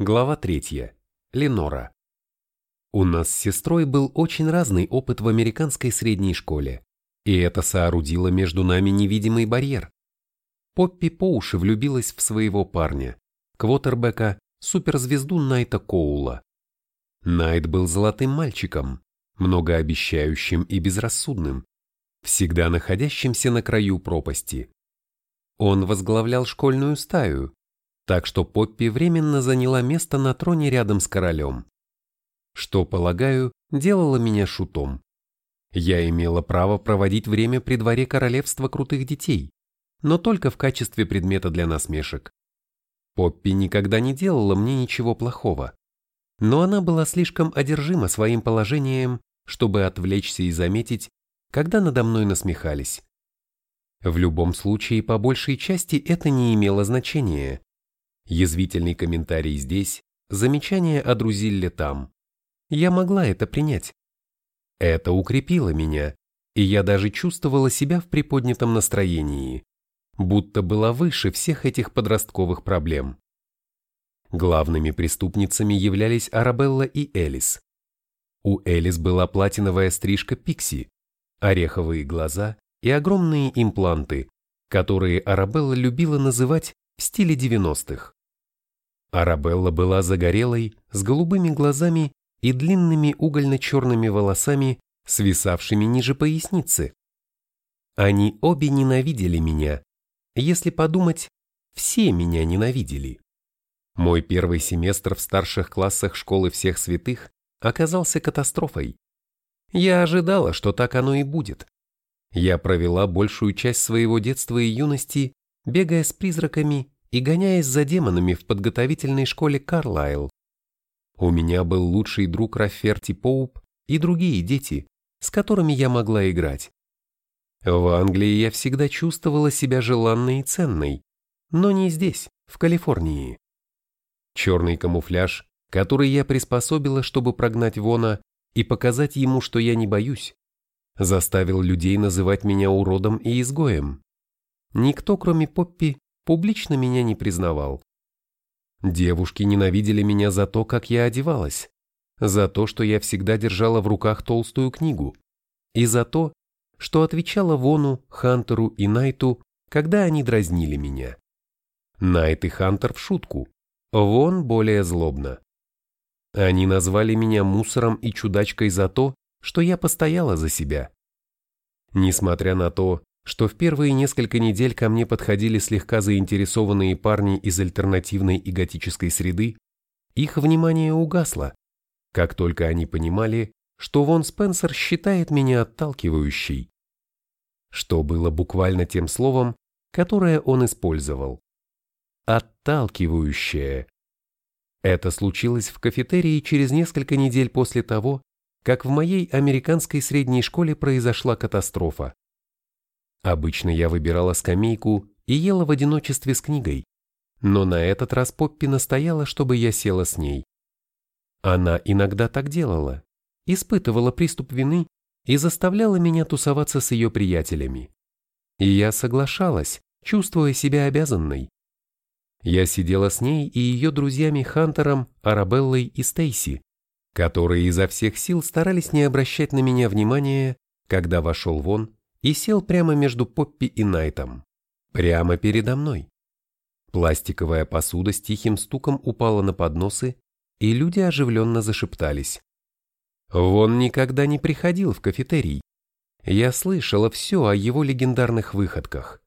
Глава третья. Ленора. У нас с сестрой был очень разный опыт в американской средней школе, и это соорудило между нами невидимый барьер. Поппи по уши влюбилась в своего парня, квотербека, суперзвезду Найта Коула. Найт был золотым мальчиком, многообещающим и безрассудным, всегда находящимся на краю пропасти. Он возглавлял школьную стаю, так что Поппи временно заняла место на троне рядом с королем. Что, полагаю, делало меня шутом. Я имела право проводить время при дворе королевства крутых детей, но только в качестве предмета для насмешек. Поппи никогда не делала мне ничего плохого, но она была слишком одержима своим положением, чтобы отвлечься и заметить, когда надо мной насмехались. В любом случае, по большей части это не имело значения. Язвительный комментарий здесь, замечание о Друзилле там. Я могла это принять. Это укрепило меня, и я даже чувствовала себя в приподнятом настроении, будто была выше всех этих подростковых проблем. Главными преступницами являлись Арабелла и Элис. У Элис была платиновая стрижка Пикси, ореховые глаза и огромные импланты, которые Арабелла любила называть в стиле 90-х. Арабелла была загорелой, с голубыми глазами и длинными угольно-черными волосами, свисавшими ниже поясницы. Они обе ненавидели меня. Если подумать, все меня ненавидели. Мой первый семестр в старших классах школы всех святых оказался катастрофой. Я ожидала, что так оно и будет. Я провела большую часть своего детства и юности, бегая с призраками и гоняясь за демонами в подготовительной школе Карлайл. У меня был лучший друг Раферти Поуп и другие дети, с которыми я могла играть. В Англии я всегда чувствовала себя желанной и ценной, но не здесь, в Калифорнии. Черный камуфляж, который я приспособила, чтобы прогнать Вона и показать ему, что я не боюсь, заставил людей называть меня уродом и изгоем. Никто, кроме Поппи, публично меня не признавал. Девушки ненавидели меня за то, как я одевалась, за то, что я всегда держала в руках толстую книгу, и за то, что отвечала Вону, Хантеру и Найту, когда они дразнили меня. Найт и Хантер в шутку, Вон более злобно. Они назвали меня мусором и чудачкой за то, что я постояла за себя. Несмотря на то, что в первые несколько недель ко мне подходили слегка заинтересованные парни из альтернативной и готической среды, их внимание угасло, как только они понимали, что Вон Спенсер считает меня отталкивающей. Что было буквально тем словом, которое он использовал. Отталкивающее. Это случилось в кафетерии через несколько недель после того, как в моей американской средней школе произошла катастрофа. Обычно я выбирала скамейку и ела в одиночестве с книгой, но на этот раз Поппи настояла, чтобы я села с ней. Она иногда так делала, испытывала приступ вины и заставляла меня тусоваться с ее приятелями. И я соглашалась, чувствуя себя обязанной. Я сидела с ней и ее друзьями Хантером, Арабеллой и Стейси, которые изо всех сил старались не обращать на меня внимания, когда вошел вон и сел прямо между Поппи и Найтом, прямо передо мной. Пластиковая посуда с тихим стуком упала на подносы, и люди оживленно зашептались. Вон никогда не приходил в кафетерий. Я слышала все о его легендарных выходках.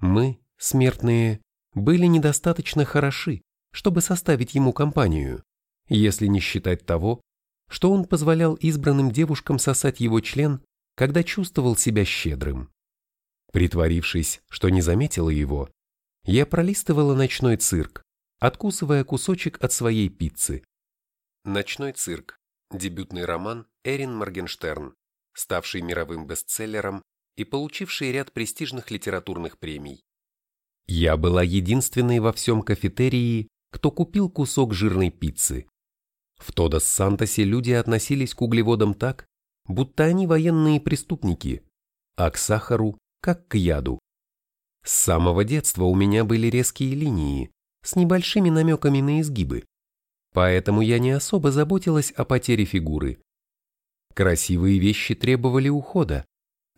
Мы, смертные, были недостаточно хороши, чтобы составить ему компанию, если не считать того, что он позволял избранным девушкам сосать его член когда чувствовал себя щедрым. Притворившись, что не заметила его, я пролистывала ночной цирк, откусывая кусочек от своей пиццы. Ночной цирк. Дебютный роман Эрин Моргенштерн, ставший мировым бестселлером и получивший ряд престижных литературных премий. Я была единственной во всем кафетерии, кто купил кусок жирной пиццы. В Тодос-Сантосе люди относились к углеводам так, будто они военные преступники, а к сахару как к яду. С самого детства у меня были резкие линии, с небольшими намеками на изгибы, поэтому я не особо заботилась о потере фигуры. Красивые вещи требовали ухода,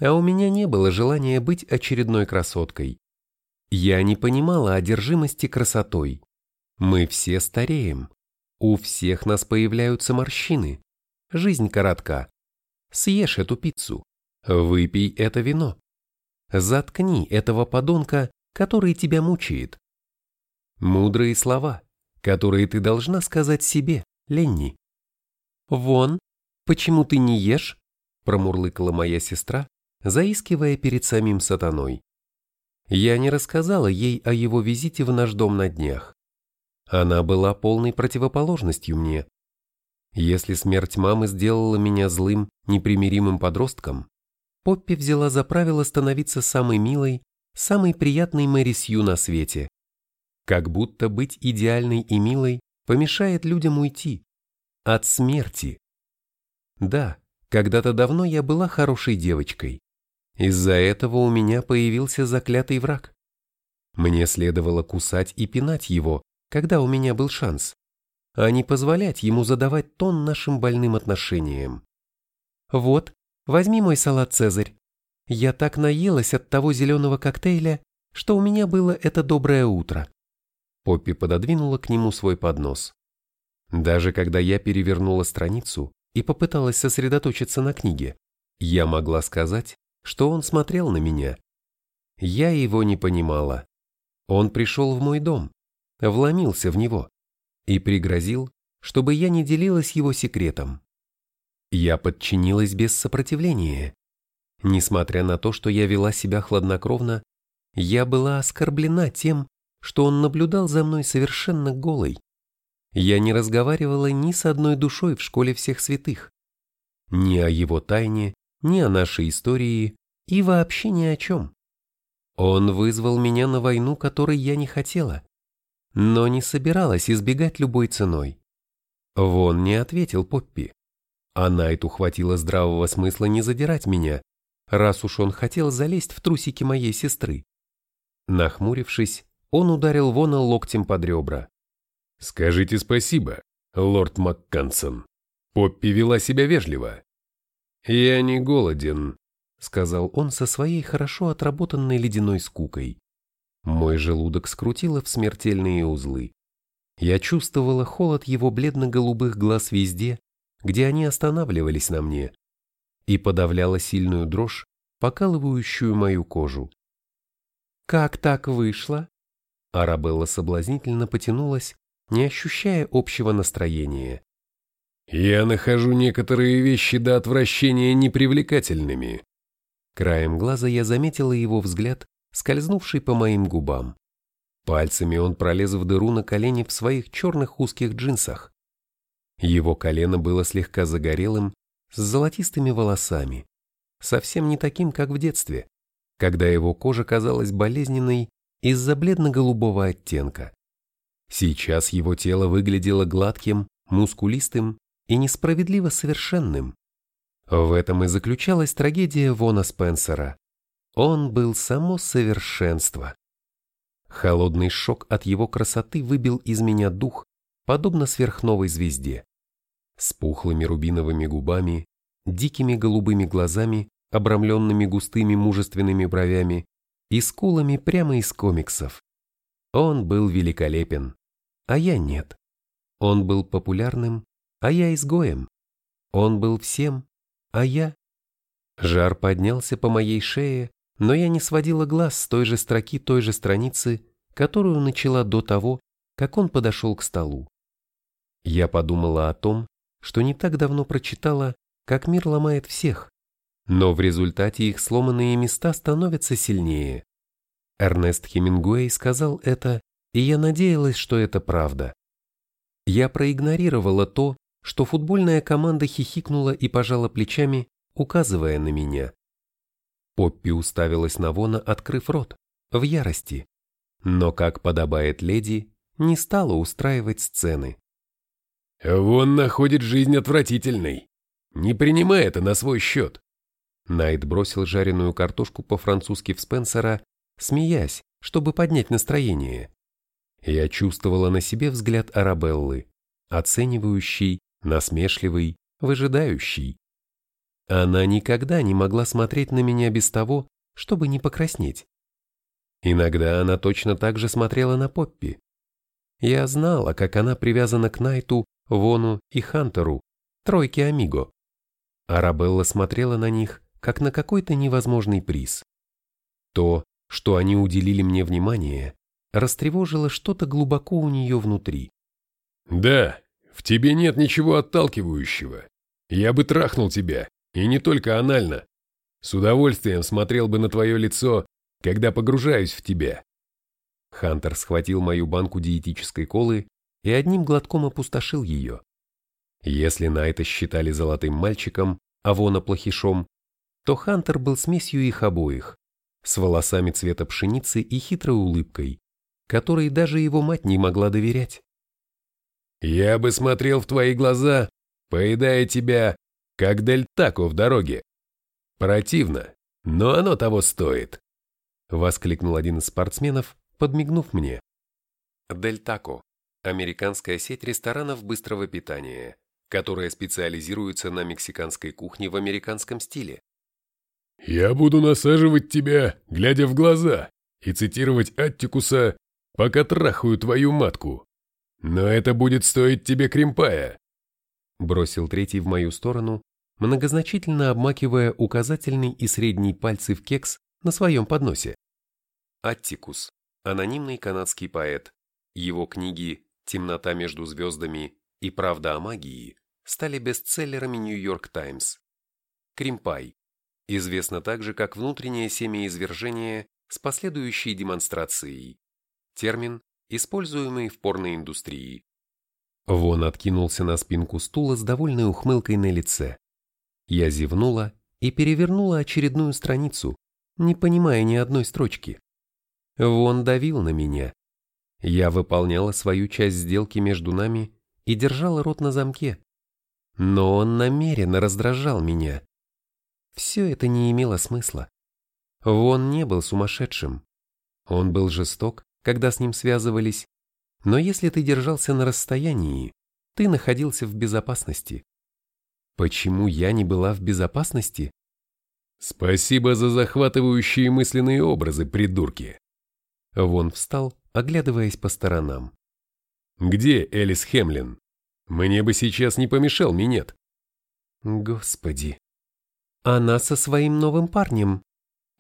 а у меня не было желания быть очередной красоткой. Я не понимала одержимости красотой. Мы все стареем. У всех нас появляются морщины. Жизнь коротка. Съешь эту пиццу. Выпей это вино. Заткни этого подонка, который тебя мучает. Мудрые слова, которые ты должна сказать себе, Ленни. «Вон, почему ты не ешь?» промурлыкала моя сестра, заискивая перед самим сатаной. Я не рассказала ей о его визите в наш дом на днях. Она была полной противоположностью мне. Если смерть мамы сделала меня злым, непримиримым подростком, Поппи взяла за правило становиться самой милой, самой приятной Мэри Сью на свете. Как будто быть идеальной и милой помешает людям уйти. От смерти. Да, когда-то давно я была хорошей девочкой. Из-за этого у меня появился заклятый враг. Мне следовало кусать и пинать его, когда у меня был шанс, а не позволять ему задавать тон нашим больным отношениям. Вот, возьми мой салат «Цезарь». Я так наелась от того зеленого коктейля, что у меня было это доброе утро. Поппи пододвинула к нему свой поднос. Даже когда я перевернула страницу и попыталась сосредоточиться на книге, я могла сказать, что он смотрел на меня. Я его не понимала. Он пришел в мой дом, вломился в него и пригрозил, чтобы я не делилась его секретом. Я подчинилась без сопротивления. Несмотря на то, что я вела себя хладнокровно, я была оскорблена тем, что он наблюдал за мной совершенно голой. Я не разговаривала ни с одной душой в школе всех святых. Ни о его тайне, ни о нашей истории и вообще ни о чем. Он вызвал меня на войну, которой я не хотела но не собиралась избегать любой ценой. Вон не ответил Поппи. А Найту хватило здравого смысла не задирать меня, раз уж он хотел залезть в трусики моей сестры. Нахмурившись, он ударил Вона локтем под ребра. «Скажите спасибо, лорд МакКансон. Поппи вела себя вежливо». «Я не голоден», — сказал он со своей хорошо отработанной ледяной скукой. Мой желудок скрутило в смертельные узлы. Я чувствовала холод его бледно-голубых глаз везде, где они останавливались на мне, и подавляла сильную дрожь, покалывающую мою кожу. «Как так вышло?» Арабелла соблазнительно потянулась, не ощущая общего настроения. «Я нахожу некоторые вещи до отвращения непривлекательными». Краем глаза я заметила его взгляд, скользнувший по моим губам. Пальцами он пролез в дыру на колени в своих черных узких джинсах. Его колено было слегка загорелым, с золотистыми волосами, совсем не таким, как в детстве, когда его кожа казалась болезненной из-за бледно-голубого оттенка. Сейчас его тело выглядело гладким, мускулистым и несправедливо совершенным. В этом и заключалась трагедия Вона Спенсера. Он был само совершенство. Холодный шок от его красоты выбил из меня дух, подобно сверхновой звезде. С пухлыми рубиновыми губами, дикими голубыми глазами, обрамленными густыми мужественными бровями и скулами прямо из комиксов. Он был великолепен, а я нет. Он был популярным, а я изгоем. Он был всем, а я... Жар поднялся по моей шее, но я не сводила глаз с той же строки той же страницы, которую начала до того, как он подошел к столу. Я подумала о том, что не так давно прочитала, как мир ломает всех, но в результате их сломанные места становятся сильнее. Эрнест Хемингуэй сказал это, и я надеялась, что это правда. Я проигнорировала то, что футбольная команда хихикнула и пожала плечами, указывая на меня. Поппи уставилась на Вона, открыв рот, в ярости. Но, как подобает леди, не стала устраивать сцены. «Вон находит жизнь отвратительной. Не принимай это на свой счет». Найт бросил жареную картошку по-французски в Спенсера, смеясь, чтобы поднять настроение. Я чувствовала на себе взгляд Арабеллы. оценивающий, насмешливый, выжидающий. Она никогда не могла смотреть на меня без того, чтобы не покраснеть. Иногда она точно так же смотрела на Поппи. Я знала, как она привязана к Найту, Вону и Хантеру, тройке Амиго. Арабелла смотрела на них, как на какой-то невозможный приз. То, что они уделили мне внимание, растревожило что-то глубоко у нее внутри. «Да, в тебе нет ничего отталкивающего. Я бы трахнул тебя, и не только анально. С удовольствием смотрел бы на твое лицо, когда погружаюсь в тебя». Хантер схватил мою банку диетической колы и одним глотком опустошил ее. Если Найта считали золотым мальчиком, а Вона плохишом, то Хантер был смесью их обоих, с волосами цвета пшеницы и хитрой улыбкой, которой даже его мать не могла доверять. «Я бы смотрел в твои глаза, поедая тебя, как Дель Тако в дороге. Противно, но оно того стоит», — воскликнул один из спортсменов, подмигнув мне. Дель Тако – американская сеть ресторанов быстрого питания, которая специализируется на мексиканской кухне в американском стиле. «Я буду насаживать тебя, глядя в глаза, и цитировать Аттикуса, пока трахаю твою матку. Но это будет стоить тебе кремпая!» Бросил третий в мою сторону, многозначительно обмакивая указательный и средний пальцы в кекс на своем подносе. Аттикус – анонимный канадский поэт. Его книги «Темнота между звездами» и «Правда о магии» стали бестселлерами Нью-Йорк Таймс. Кримпай известно также как внутреннее семяизвержение с последующей демонстрацией. Термин, используемый в порноиндустрии. Вон откинулся на спинку стула с довольной ухмылкой на лице. Я зевнула и перевернула очередную страницу, не понимая ни одной строчки. Вон давил на меня. Я выполняла свою часть сделки между нами и держала рот на замке. Но он намеренно раздражал меня. Все это не имело смысла. Вон не был сумасшедшим. Он был жесток, когда с ним связывались, но если ты держался на расстоянии, ты находился в безопасности. Почему я не была в безопасности? Спасибо за захватывающие мысленные образы, придурки. Вон встал, оглядываясь по сторонам. Где Элис Хемлин? Мне бы сейчас не помешал минет. Господи. Она со своим новым парнем.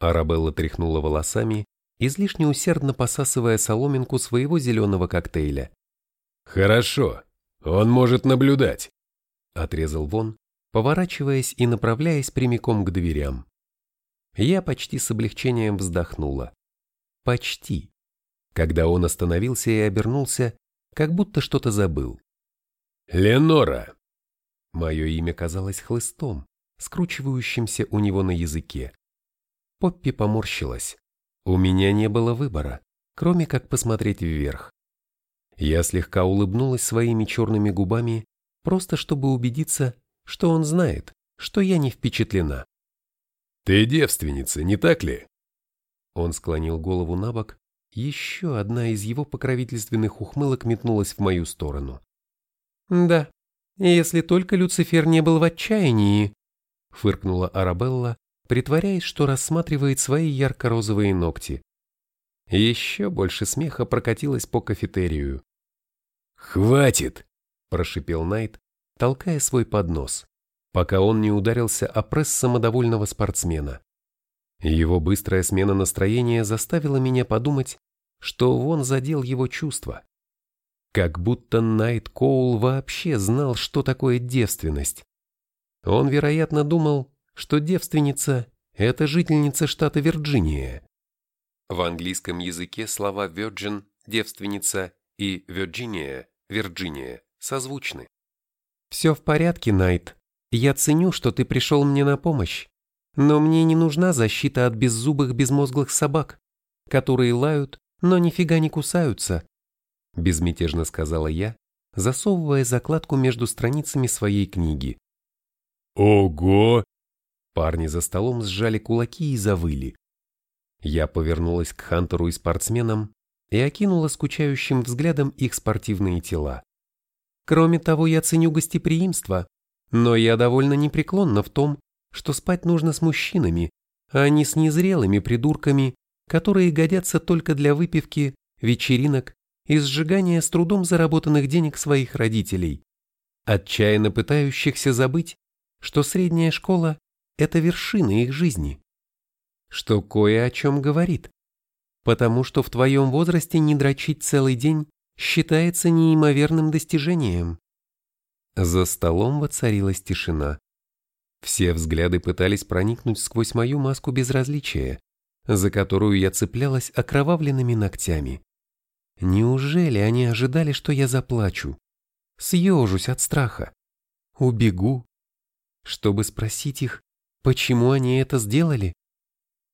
Арабелла тряхнула волосами, излишне усердно посасывая соломинку своего зеленого коктейля. Хорошо, он может наблюдать. Отрезал Вон, поворачиваясь и направляясь прямиком к дверям. Я почти с облегчением вздохнула. Почти. Когда он остановился и обернулся, как будто что-то забыл. «Ленора!» Мое имя казалось хлыстом, скручивающимся у него на языке. Поппи поморщилась. У меня не было выбора, кроме как посмотреть вверх. Я слегка улыбнулась своими черными губами, просто чтобы убедиться, что он знает, что я не впечатлена. «Ты девственница, не так ли?» Он склонил голову на бок, еще одна из его покровительственных ухмылок метнулась в мою сторону. «Да, если только Люцифер не был в отчаянии», фыркнула Арабелла, притворяясь, что рассматривает свои ярко-розовые ногти. Еще больше смеха прокатилось по кафетерию. «Хватит!» – прошипел Найт, толкая свой поднос, пока он не ударился о пресс самодовольного спортсмена. Его быстрая смена настроения заставила меня подумать, что он задел его чувства. Как будто Найт Коул вообще знал, что такое девственность. Он, вероятно, думал, что девственница – это жительница штата Вирджиния. В английском языке слова virgin – девственница и Virginia – Вирджиния созвучны. «Все в порядке, Найт. Я ценю, что ты пришел мне на помощь. Но мне не нужна защита от беззубых безмозглых собак, которые лают, но нифига не кусаются», – безмятежно сказала я, засовывая закладку между страницами своей книги. «Ого!» Парни за столом сжали кулаки и завыли. Я повернулась к Хантеру и спортсменам и окинула скучающим взглядом их спортивные тела. Кроме того, я ценю гостеприимство, но я довольно непреклонна в том, что спать нужно с мужчинами, а не с незрелыми придурками, которые годятся только для выпивки, вечеринок и сжигания с трудом заработанных денег своих родителей, отчаянно пытающихся забыть, что средняя школа – это вершина их жизни. Что кое о чем говорит, потому что в твоем возрасте не дрочить целый день считается неимоверным достижением. За столом воцарилась тишина. Все взгляды пытались проникнуть сквозь мою маску безразличия, за которую я цеплялась окровавленными ногтями. Неужели они ожидали, что я заплачу? Съежусь от страха. Убегу. Чтобы спросить их, почему они это сделали?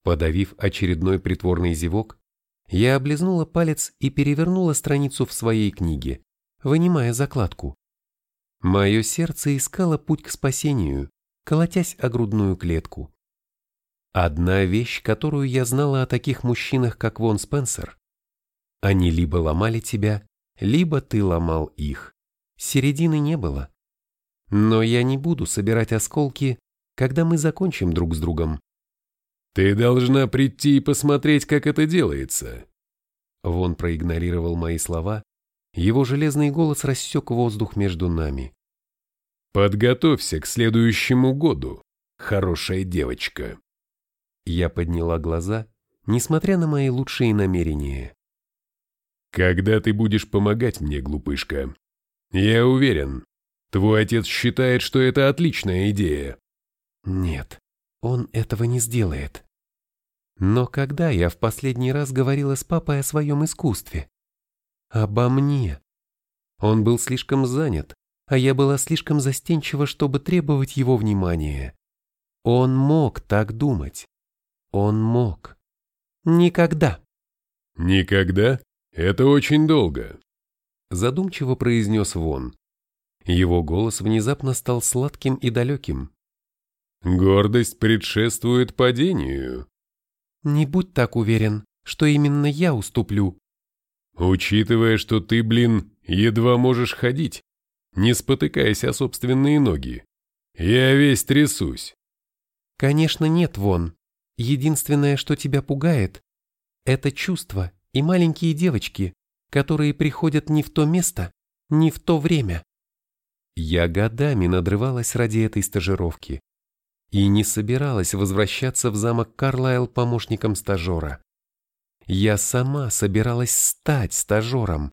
Подавив очередной притворный зевок, я облизнула палец и перевернула страницу в своей книге, вынимая закладку. Мое сердце искало путь к спасению, колотясь о грудную клетку. Одна вещь, которую я знала о таких мужчинах, как Вон Спенсер. Они либо ломали тебя, либо ты ломал их. Середины не было. Но я не буду собирать осколки, когда мы закончим друг с другом. «Ты должна прийти и посмотреть, как это делается». Вон проигнорировал мои слова, его железный голос рассек воздух между нами. «Подготовься к следующему году, хорошая девочка». Я подняла глаза, несмотря на мои лучшие намерения. «Когда ты будешь помогать мне, глупышка? Я уверен, твой отец считает, что это отличная идея». «Нет, он этого не сделает. Но когда я в последний раз говорила с папой о своем искусстве? Обо мне. Он был слишком занят, а я была слишком застенчива, чтобы требовать его внимания. Он мог так думать. Он мог. Никогда. Никогда? Это очень долго. Задумчиво произнес Вон. Его голос внезапно стал сладким и далеким. Гордость предшествует падению. Не будь так уверен, что именно я уступлю. Учитывая, что ты, блин, едва можешь ходить, не спотыкаясь о собственные ноги, я весь трясусь. Конечно, нет, Вон. Единственное, что тебя пугает, это чувства и маленькие девочки, которые приходят не в то место, не в то время. Я годами надрывалась ради этой стажировки и не собиралась возвращаться в замок Карлайл помощником стажера. Я сама собиралась стать стажером.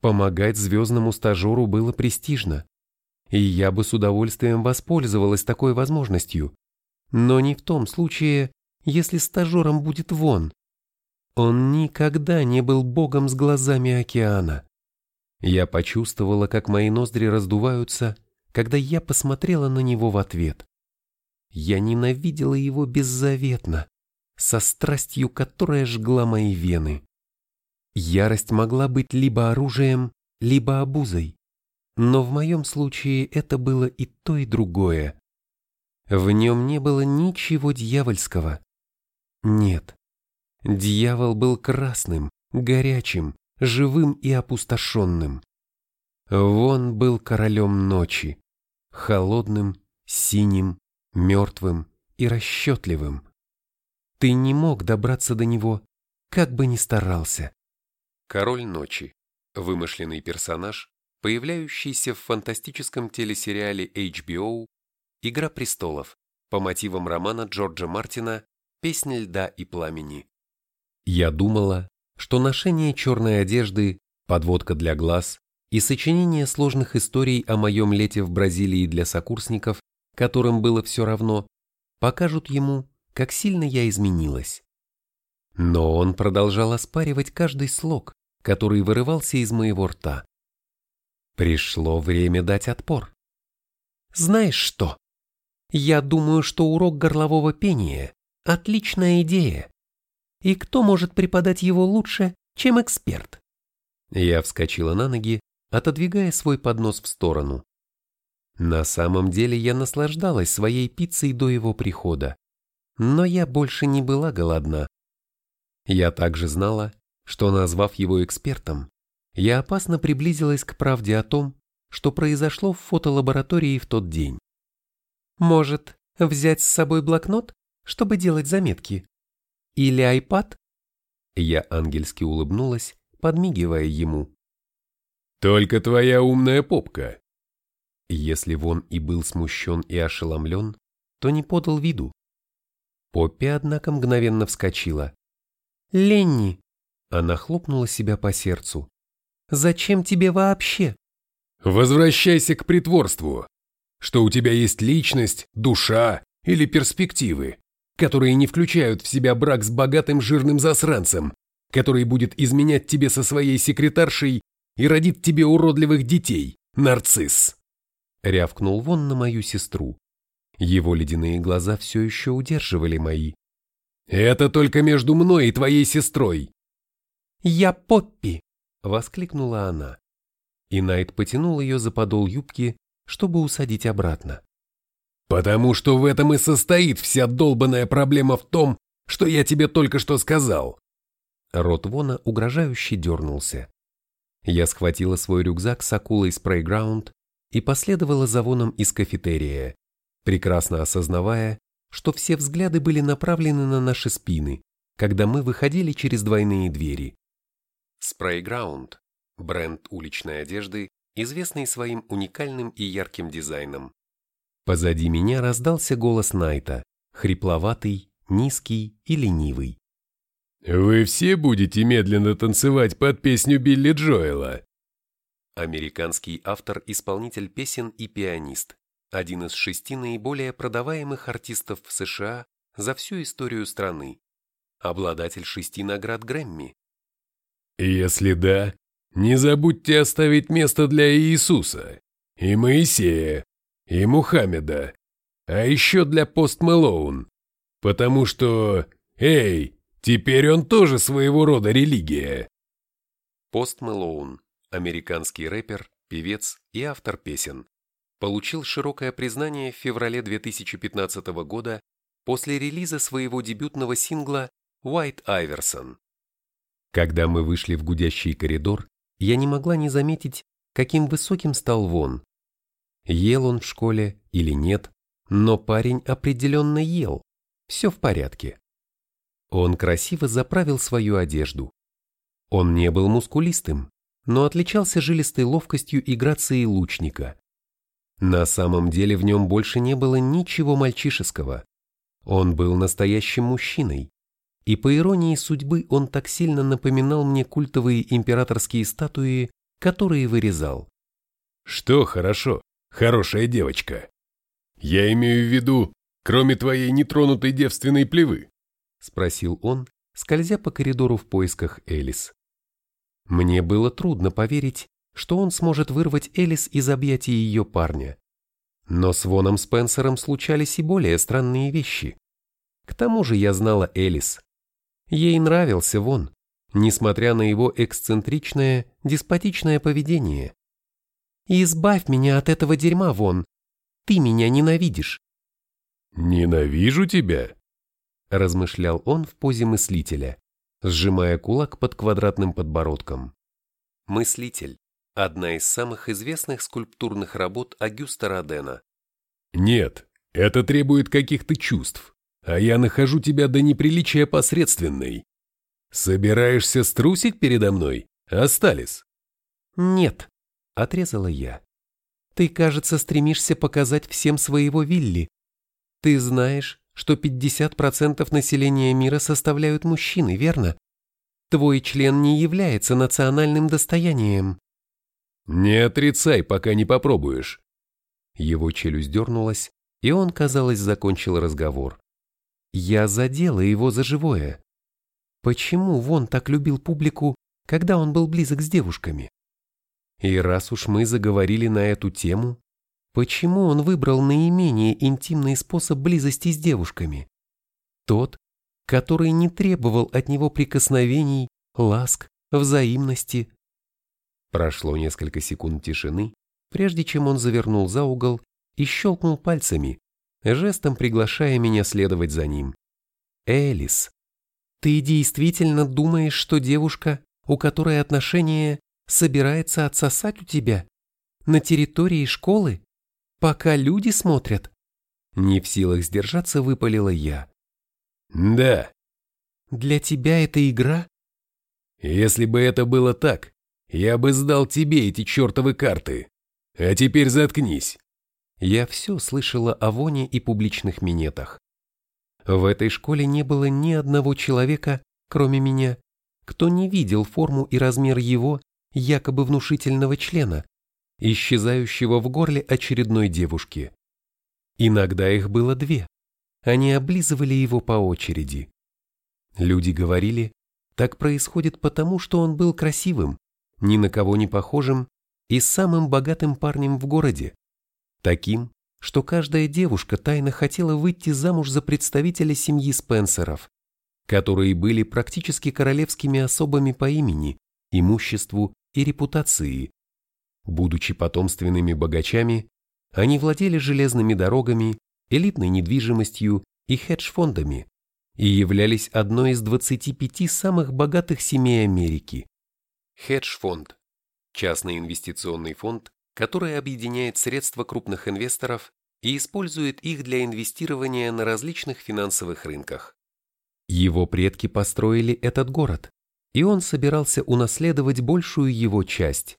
Помогать звездному стажеру было престижно, и я бы с удовольствием воспользовалась такой возможностью, но не в том случае, если стажером будет вон. Он никогда не был богом с глазами океана. Я почувствовала, как мои ноздри раздуваются, когда я посмотрела на него в ответ. Я ненавидела его беззаветно, со страстью, которая жгла мои вены. Ярость могла быть либо оружием, либо обузой, но в моем случае это было и то, и другое. В нем не было ничего дьявольского. Нет, дьявол был красным, горячим, живым и опустошенным. Вон был королем ночи, холодным, синим, мертвым и расчетливым. Ты не мог добраться до него, как бы ни старался. Король ночи – вымышленный персонаж, появляющийся в фантастическом телесериале HBO «Игра престолов» по мотивам романа Джорджа Мартина «Песнь льда и пламени». Я думала, что ношение черной одежды, подводка для глаз и сочинение сложных историй о моем лете в Бразилии для сокурсников которым было все равно, покажут ему, как сильно я изменилась. Но он продолжал оспаривать каждый слог, который вырывался из моего рта. Пришло время дать отпор. Знаешь что? Я думаю, что урок горлового пения – отличная идея. И кто может преподать его лучше, чем эксперт? Я вскочила на ноги, отодвигая свой поднос в сторону. На самом деле я наслаждалась своей пиццей до его прихода, но я больше не была голодна. Я также знала, что, назвав его экспертом, я опасно приблизилась к правде о том, что произошло в фотолаборатории в тот день. Может, взять с собой блокнот, чтобы делать заметки? Или айпад? Я ангельски улыбнулась, подмигивая ему. Только твоя умная попка. Если Вон и был смущен и ошеломлен, то не подал виду. Поппи, однако, мгновенно вскочила. «Ленни!» Она хлопнула себя по сердцу. «Зачем тебе вообще?» «Возвращайся к притворству, что у тебя есть личность, душа или перспективы, которые не включают в себя брак с богатым жирным засранцем, который будет изменять тебе со своей секретаршей и родит тебе уродливых детей, нарцисс!» Рявкнул Вон на мою сестру. Его ледяные глаза все еще удерживали мои. «Это только между мной и твоей сестрой!» «Я Поппи!» — воскликнула она. И Найт потянул ее за подол юбки, чтобы усадить обратно. «Потому что в этом и состоит вся долбанная проблема в том, что я тебе только что сказал!» Рот Вона угрожающе дернулся. Я схватила свой рюкзак с акулой с Prayground и последовала за Воном из кафетерия, прекрасно осознавая, что все взгляды были направлены на наши спины, когда мы выходили через двойные двери. Sprayground – бренд уличной одежды, известный своим уникальным и ярким дизайном. Позади меня раздался голос Найта, хрипловатый, низкий и ленивый. «Вы все будете медленно танцевать под песню Билли Джоэла?» Американский автор-исполнитель песен и пианист, один из шести наиболее продаваемых артистов в США за всю историю страны, обладатель шести наград Грэмми. Если да, не забудьте оставить место для Иисуса, и Моисея, и Мухаммеда, а еще для Пост Мэлоун, потому что, эй, теперь он тоже своего рода религия. Пост Мэлоун, американский рэпер, певец и автор песен получил широкое признание в феврале 2015 года после релиза своего дебютного сингла «White Iverson». Когда мы вышли в гудящий коридор, я не могла не заметить, каким высоким стал Вон. Ел он в школе или нет, но парень определенно ел. Все в порядке. Он красиво заправил свою одежду. Он не был мускулистым, но отличался жилистой ловкостью и грацией лучника. На самом деле в нем больше не было ничего мальчишеского. Он был настоящим мужчиной. И по иронии судьбы он так сильно напоминал мне культовые императорские статуи, которые вырезал. Что хорошо, хорошая девочка? Я имею в виду, кроме твоей нетронутой девственной плевы? Спросил он, скользя по коридору в поисках Элис. Мне было трудно поверить, что он сможет вырвать Элис из объятий ее парня. Но с Воном Спенсером случались и более странные вещи. К тому же я знала Элис. Ей нравился Вон, несмотря на его эксцентричное, деспотичное поведение. «Избавь меня от этого дерьма, Вон. Ты меня ненавидишь». «Ненавижу тебя», – размышлял он в позе мыслителя, сжимая кулак под квадратным подбородком. Мыслитель Одна из самых известных скульптурных работ Агюста Родена. «Нет, это требует каких-то чувств, а я нахожу тебя до неприличия посредственной. Собираешься струсить передо мной, Асталис?» «Нет», — отрезала я. «Ты, кажется, стремишься показать всем своего Вилли. Ты знаешь, что 50% населения мира составляют мужчины, верно? Твой член не является национальным достоянием. «Не отрицай, пока не попробуешь». Его челюсть дернулась, и он, казалось, закончил разговор. Я задела его за живое. Почему Вон так любил публику, когда он был близок с девушками? И раз уж мы заговорили на эту тему, почему он выбрал наименее интимный способ близости с девушками? Тот, который не требовал от него прикосновений, ласк, взаимности, Прошло несколько секунд тишины, прежде чем он завернул за угол и щелкнул пальцами, жестом приглашая меня следовать за ним. «Элис, ты действительно думаешь, что девушка, у которой отношения, собирается отсосать у тебя? На территории школы? Пока люди смотрят?» Не в силах сдержаться, выпалила я. «Да». «Для тебя это игра?» «Если бы это было так, я бы сдал тебе эти чертовы карты. А теперь заткнись». Я все слышала о воне и публичных минетах. В этой школе не было ни одного человека, кроме меня, кто не видел форму и размер его, якобы внушительного члена, исчезающего в горле очередной девушки. Иногда их было две. Они облизывали его по очереди. Люди говорили, так происходит потому, что он был красивым, ни на кого не похожим и самым богатым парнем в городе. Таким, что каждая девушка тайно хотела выйти замуж за представителя семьи Спенсеров, которые были практически королевскими особами по имени, имуществу и репутации. Будучи потомственными богачами, они владели железными дорогами, элитной недвижимостью и хедж-фондами и являлись одной из 25 самых богатых семей Америки. Хедж-фонд – частный инвестиционный фонд, который объединяет средства крупных инвесторов и использует их для инвестирования на различных финансовых рынках. Его предки построили этот город, и он собирался унаследовать большую его часть.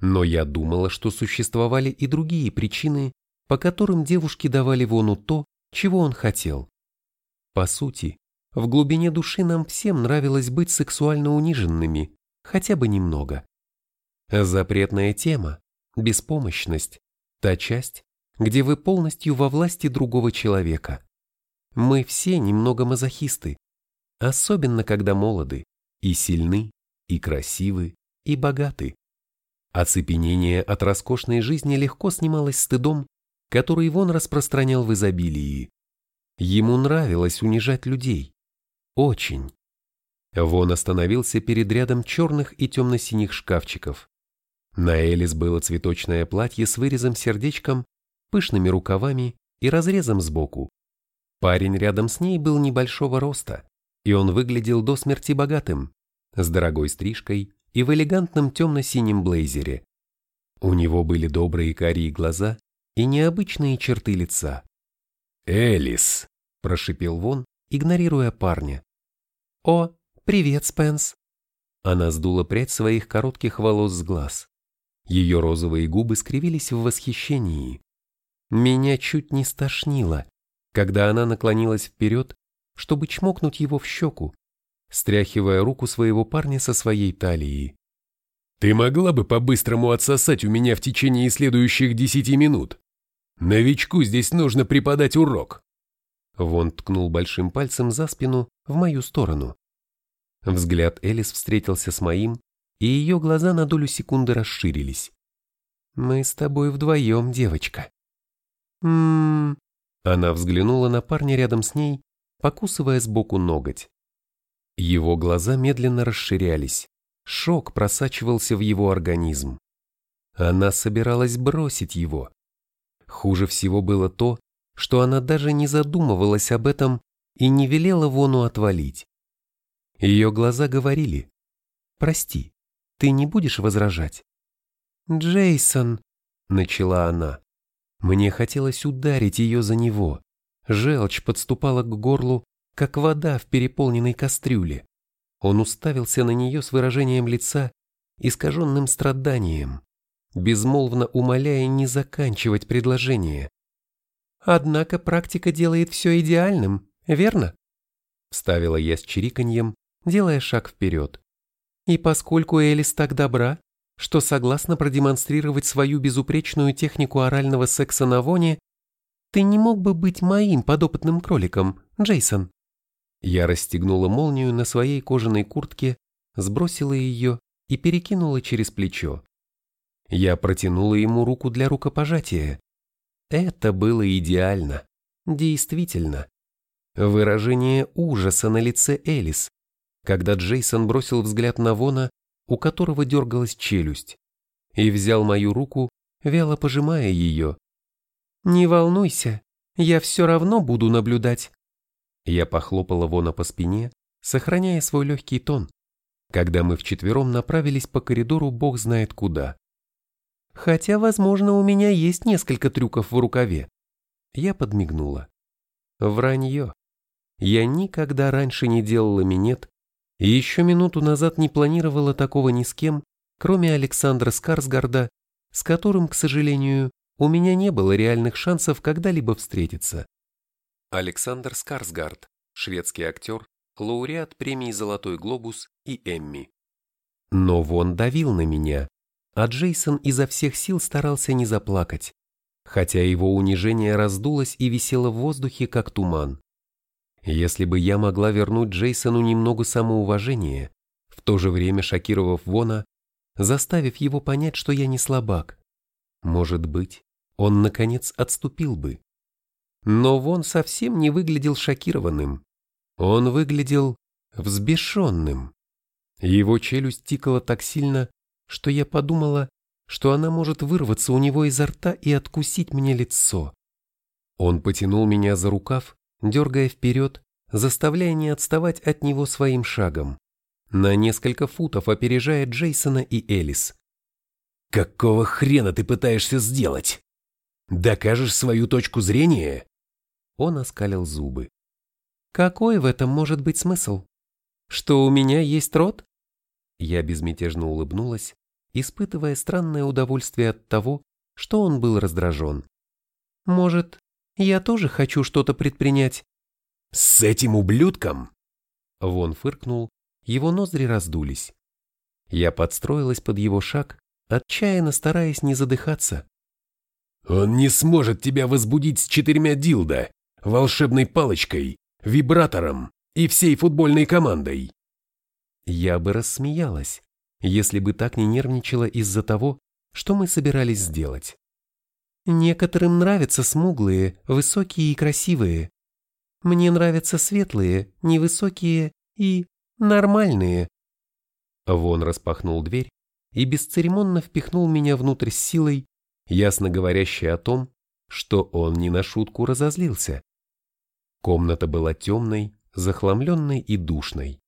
Но я думала, что существовали и другие причины, по которым девушки давали Вону то, чего он хотел. По сути, в глубине души нам всем нравилось быть сексуально униженными, хотя бы немного. Запретная тема, беспомощность, та часть, где вы полностью во власти другого человека. Мы все немного мазохисты, особенно когда молоды, и сильны, и красивы, и богаты. Оцепенение от роскошной жизни легко снималось стыдом, который Вон распространял в изобилии. Ему нравилось унижать людей. Очень. Вон остановился перед рядом черных и темно-синих шкафчиков. На Элис было цветочное платье с вырезом-сердечком, пышными рукавами и разрезом сбоку. Парень рядом с ней был небольшого роста, и он выглядел до смерти богатым, с дорогой стрижкой и в элегантном темно-синем блейзере. У него были добрые карие глаза и необычные черты лица. «Элис!» – прошипел Вон, игнорируя парня. «О, привет, Спенс!» Она сдула прядь своих коротких волос с глаз. Ее розовые губы скривились в восхищении. Меня чуть не стошнило, когда она наклонилась вперед, чтобы чмокнуть его в щеку, стряхивая руку своего парня со своей талии. «Ты могла бы по-быстрому отсосать у меня в течение следующих десяти минут? Новичку здесь нужно преподать урок!» Вон ткнул большим пальцем за спину в мою сторону. Взгляд Элис встретился с моим, и ее глаза на долю секунды расширились. «Мы с тобой вдвоем, девочка». «М-м-м...» Она взглянула на парня рядом с ней, покусывая сбоку ноготь. Его глаза медленно расширялись, шок просачивался в его организм. Она собиралась бросить его. Хуже всего было то, что она даже не задумывалась об этом и не велела Вону отвалить. Ее глаза говорили, «Прости, ты не будешь возражать?» «Джейсон», — начала она. Мне хотелось ударить ее за него. Желчь подступала к горлу, как вода в переполненной кастрюле. Он уставился на нее с выражением лица, искаженным страданием, безмолвно умоляя не заканчивать предложение. «Однако практика делает все идеальным, верно?» Вставила я с чириканьем, делая шаг вперед. «И поскольку Элис так добра, что согласна продемонстрировать свою безупречную технику орального секса на воне, ты не мог бы быть моим подопытным кроликом, Джейсон?» Я расстегнула молнию на своей кожаной куртке, сбросила ее и перекинула через плечо. Я протянула ему руку для рукопожатия. Это было идеально. Действительно. Выражение ужаса на лице Элис, когда Джейсон бросил взгляд на Вона, у которого дергалась челюсть, и взял мою руку, вяло пожимая ее. «Не волнуйся, я все равно буду наблюдать». Я похлопала Вона по спине, сохраняя свой легкий тон, когда мы вчетвером направились по коридору бог знает куда. Хотя, возможно, у меня есть несколько трюков в рукаве. Я подмигнула. Вранье. Я никогда раньше не делала минет, и еще минуту назад не планировала такого ни с кем, кроме Александра Скарсгарда, с которым, к сожалению, у меня не было реальных шансов когда-либо встретиться. Александр Скарсгард, шведский актер, лауреат премии «Золотой глобус» и «Эмми». Но Вон давил на меня, а Джейсон изо всех сил старался не заплакать, хотя его унижение раздулось и висело в воздухе, как туман. Если бы я могла вернуть Джейсону немного самоуважения, в то же время шокировав Вона, заставив его понять, что я не слабак, может быть, он, наконец, отступил бы. Но Вон совсем не выглядел шокированным. Он выглядел взбешенным. Его челюсть тикала так сильно, что я подумала, что она может вырваться у него изо рта и откусить мне лицо. Он потянул меня за рукав, дергая вперед, заставляя не отставать от него своим шагом, на несколько футов опережая Джейсона и Элис. «Какого хрена ты пытаешься сделать? Докажешь свою точку зрения?» Он оскалил зубы. «Какой в этом может быть смысл? Что у меня есть рот?» Я безмятежно улыбнулась, испытывая странное удовольствие от того, что он был раздражен. «Может, я тоже хочу что-то предпринять?» «С этим ублюдком?» Вон фыркнул, его ноздри раздулись. Я подстроилась под его шаг, отчаянно стараясь не задыхаться. «Он не сможет тебя возбудить с четырьмя дилда, волшебной палочкой, вибратором и всей футбольной командой!» Я бы рассмеялась, если бы так не нервничала из-за того, что мы собирались сделать. Некоторым нравятся смуглые, высокие и красивые. Мне нравятся светлые, невысокие и нормальные. Вон распахнул дверь и бесцеремонно впихнул меня внутрь с силой, ясно говорящей о том, что он не на шутку разозлился. Комната была темной, захламленной и душной.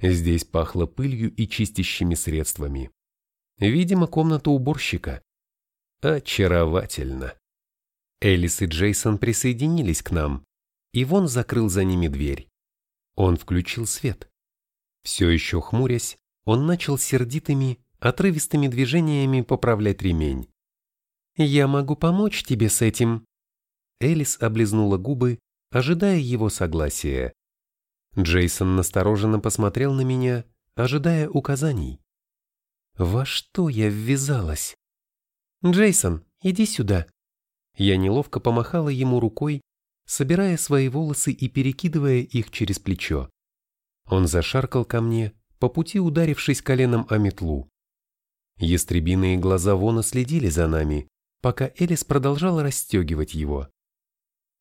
Здесь пахло пылью и чистящими средствами. Видимо, комната уборщика. Очаровательно. Элис и Джейсон присоединились к нам, и Вон закрыл за ними дверь. Он включил свет. Все еще хмурясь, он начал сердитыми, отрывистыми движениями поправлять ремень. «Я могу помочь тебе с этим». Элис облизнула губы, ожидая его согласия. Джейсон настороженно посмотрел на меня, ожидая указаний. Во что я ввязалась? «Джейсон, иди сюда!» Я неловко помахала ему рукой, собирая свои волосы и перекидывая их через плечо. Он зашаркал ко мне, по пути ударившись коленом о метлу. Ястребиные глаза Вона следили за нами, пока Элис продолжала расстегивать его.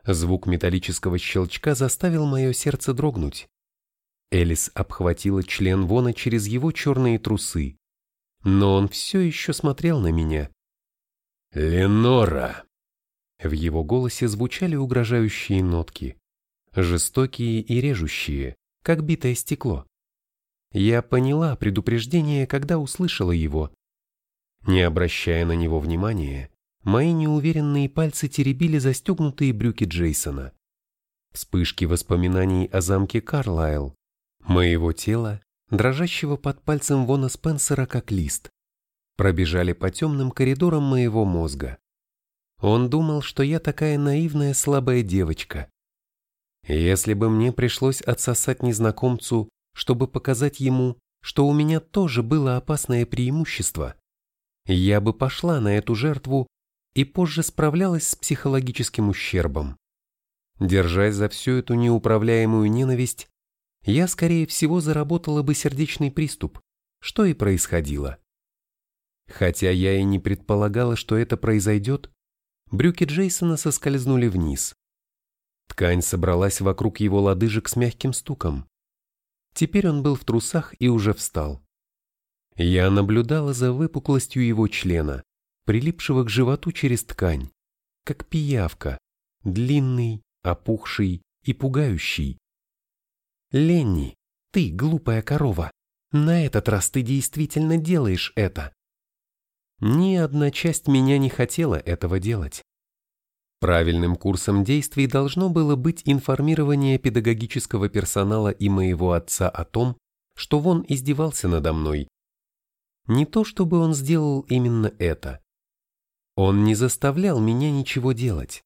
Звук металлического щелчка заставил мое сердце дрогнуть. Элис обхватила член Вона через его черные трусы, но он все еще смотрел на меня. «Ленора!» В его голосе звучали угрожающие нотки, жестокие и режущие, как битое стекло. Я поняла предупреждение, когда услышала его. Не обращая на него внимания, Мои неуверенные пальцы теребили застегнутые брюки Джейсона. Вспышки воспоминаний о замке Карлайл, моего тела, дрожащего под пальцем Вона Спенсера как лист, пробежали по темным коридорам моего мозга. Он думал, что я такая наивная слабая девочка. Если бы мне пришлось отсосать незнакомцу, чтобы показать ему, что у меня тоже было опасное преимущество, я бы пошла на эту жертву и позже справлялась с психологическим ущербом. Держась за всю эту неуправляемую ненависть, я, скорее всего, заработала бы сердечный приступ, что и происходило. Хотя я и не предполагала, что это произойдет, брюки Джейсона соскользнули вниз. Ткань собралась вокруг его лодыжек с мягким стуком. Теперь он был в трусах и уже встал. Я наблюдала за выпуклостью его члена, прилипшего к животу через ткань, как пиявка, длинный, опухший и пугающий. Ленни, ты глупая корова, на этот раз ты действительно делаешь это. ни одна часть меня не хотела этого делать. Правильным курсом действий должно было быть информирование педагогического персонала и моего отца о том, что Вон издевался надо мной. Не то чтобы он сделал именно это. Он не заставлял меня ничего делать.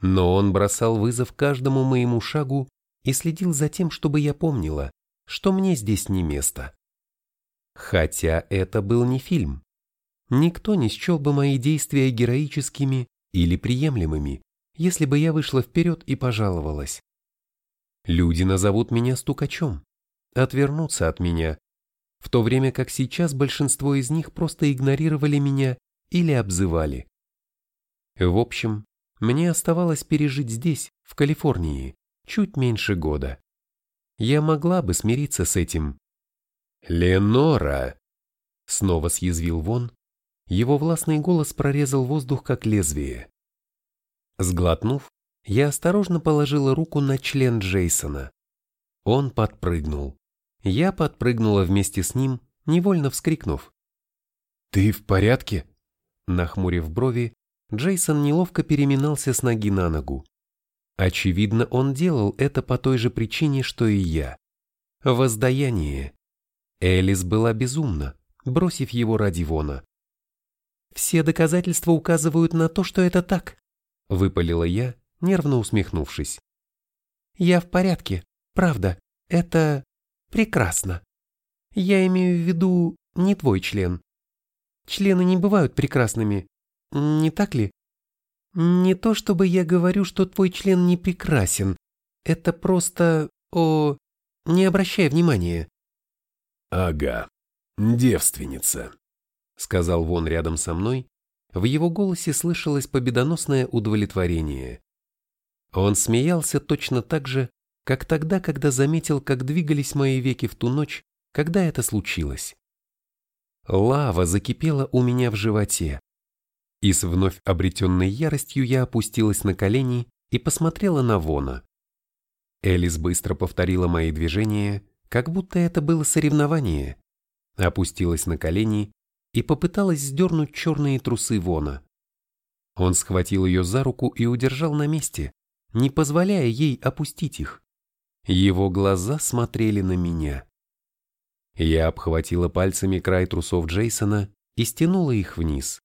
Но он бросал вызов каждому моему шагу и следил за тем, чтобы я помнила, что мне здесь не место. Хотя это был не фильм. Никто не счел бы мои действия героическими или приемлемыми, если бы я вышла вперед и пожаловалась. Люди назовут меня стукачом, отвернутся от меня, в то время как сейчас большинство из них просто игнорировали меня или обзывали. В общем, мне оставалось пережить здесь, в Калифорнии, чуть меньше года. Я могла бы смириться с этим. «Ленора!» Снова съязвил Вон, его властный голос прорезал воздух, как лезвие. Сглотнув, я осторожно положила руку на член Джейсона. Он подпрыгнул. Я подпрыгнула вместе с ним, невольно вскрикнув. «Ты в порядке?» Нахмурив брови, Джейсон неловко переминался с ноги на ногу. Очевидно, он делал это по той же причине, что и я. Воздаяние. Элис была безумна, бросив его ради Вона. Все доказательства указывают на то, что это так, выпалила я, нервно усмехнувшись. Я в порядке, правда, это прекрасно. Я имею в виду не твой член. Члены не бывают прекрасными, не так ли? Не то чтобы я говорю, что твой член не прекрасен. Это просто... О... Не обращай внимания. Ага, девственница сказал Вон рядом со мной, в его голосе слышалось победоносное удовлетворение. Он смеялся точно так же, как тогда, когда заметил, как двигались мои веки в ту ночь, когда это случилось. Лава закипела у меня в животе. И с вновь обретенной яростью я опустилась на колени и посмотрела на Вона. Элис быстро повторила мои движения, как будто это было соревнование. Опустилась на колени и попыталась сдернуть черные трусы Вона. Он схватил ее за руку и удержал на месте, не позволяя ей опустить их. Его глаза смотрели на меня. Я обхватила пальцами край трусов Джейсона и стянула их вниз.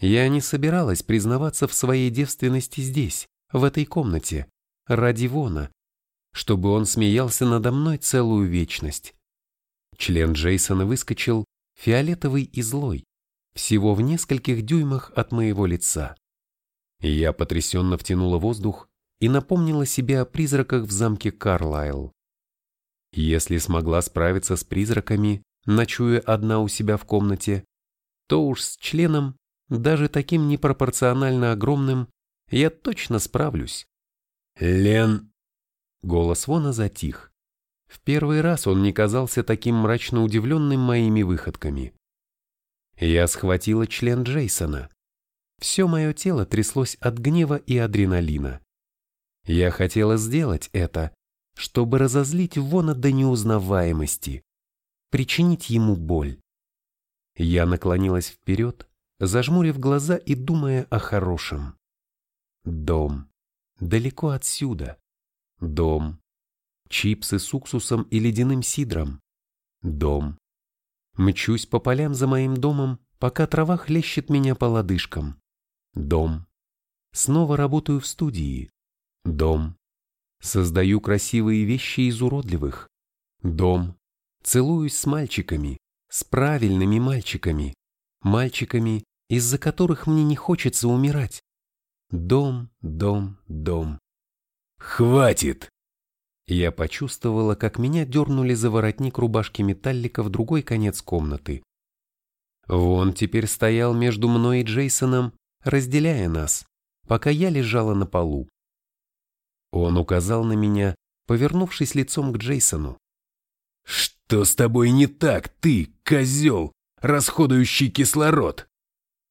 Я не собиралась признаваться в своей девственности здесь, в этой комнате, ради Вона, чтобы он смеялся надо мной целую вечность. Член Джейсона выскочил, фиолетовый и злой, всего в нескольких дюймах от моего лица. Я потрясенно втянула воздух и напомнила себе о призраках в замке Карлайл. Если смогла справиться с призраками, ночуя одна у себя в комнате, то уж с членом, даже таким непропорционально огромным, я точно справлюсь. «Лен...» Голос Вона затих. В первый раз он не казался таким мрачно удивленным моими выходками. Я схватила член Джейсона. Все мое тело тряслось от гнева и адреналина. Я хотела сделать это, чтобы разозлить Вона до неузнаваемости, причинить ему боль. Я наклонилась вперед, зажмурив глаза и думая о хорошем. Дом. Далеко отсюда. Дом, чипсы с уксусом и ледяным сидром. Дом. Мчусь по полям за моим домом, пока трава хлещет меня по лодыжкам. Дом. Снова работаю в студии. Дом. Создаю красивые вещи из уродливых. Дом. Целуюсь с мальчиками, с правильными мальчиками, мальчиками, из-за которых мне не хочется умирать. Дом, дом, дом. «Хватит!» Я почувствовала, как меня дернули за воротник рубашки металлика в другой конец комнаты. Вон теперь стоял между мной и Джейсоном, разделяя нас, пока я лежала на полу. Он указал на меня, повернувшись лицом к Джейсону. «Что с тобой не так, ты, козел, расходующий кислород?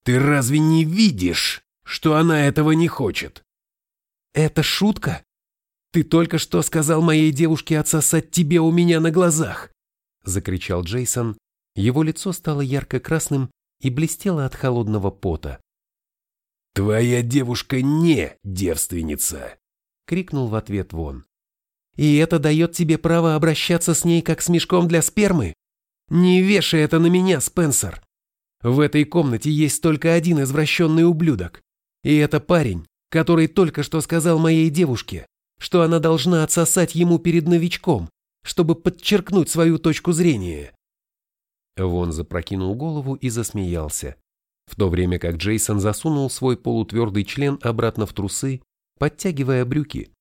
Ты разве не видишь, что она этого не хочет?» «Это шутка?» Ты только что сказал моей девушке отсосать тебе у меня на глазах!» Закричал Джейсон. Его лицо стало ярко-красным, и блестела от холодного пота. «Твоя девушка не девственница!» — крикнул в ответ Вон. «И это дает тебе право обращаться с ней как с мешком для спермы? Не вешай это на меня, Спенсер! В этой комнате есть только один извращенный ублюдок, и это парень, который только что сказал моей девушке, что она должна отсосать ему перед новичком, чтобы подчеркнуть свою точку зрения. Вон запрокинул голову и засмеялся, в то время как Джейсон засунул свой полутвердый член обратно в трусы, подтягивая брюки.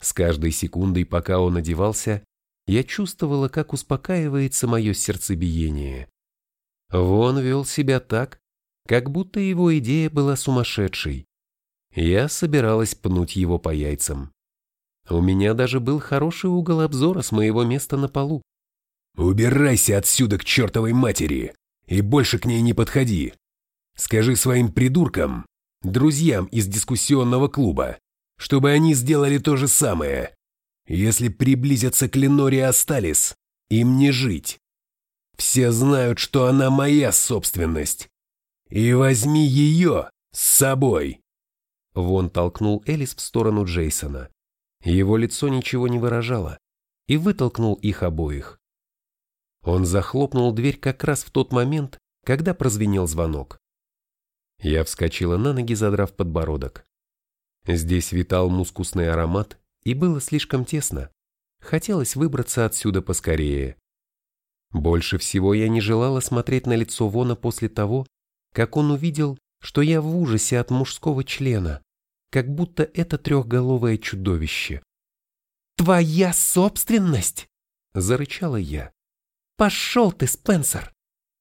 С каждой секундой, пока он одевался, я чувствовала, как успокаивается мое сердцебиение. Вон вел себя так, как будто его идея была сумасшедшей. Я собиралась пнуть его по яйцам. У меня даже был хороший угол обзора с моего места на полу. «Убирайся отсюда к чертовой матери и больше к ней не подходи. Скажи своим придуркам, друзьям из дискуссионного клуба, чтобы они сделали то же самое. Если приблизятся к Леноре Асталис, им не жить. Все знают, что она моя собственность. И возьми ее с собой. Вон толкнул Элис в сторону Джейсона. Его лицо ничего не выражало, и вытолкнул их обоих. Он захлопнул дверь как раз в тот момент, когда прозвенел звонок. Я вскочила на ноги, задрав подбородок. Здесь витал мускусный аромат, и было слишком тесно. Хотелось выбраться отсюда поскорее. Больше всего я не желала смотреть на лицо Вона после того, как он увидел, что я в ужасе от мужского члена, как будто это трехголовое чудовище. «Твоя собственность!» – зарычала я. «Пошел ты, Спенсер!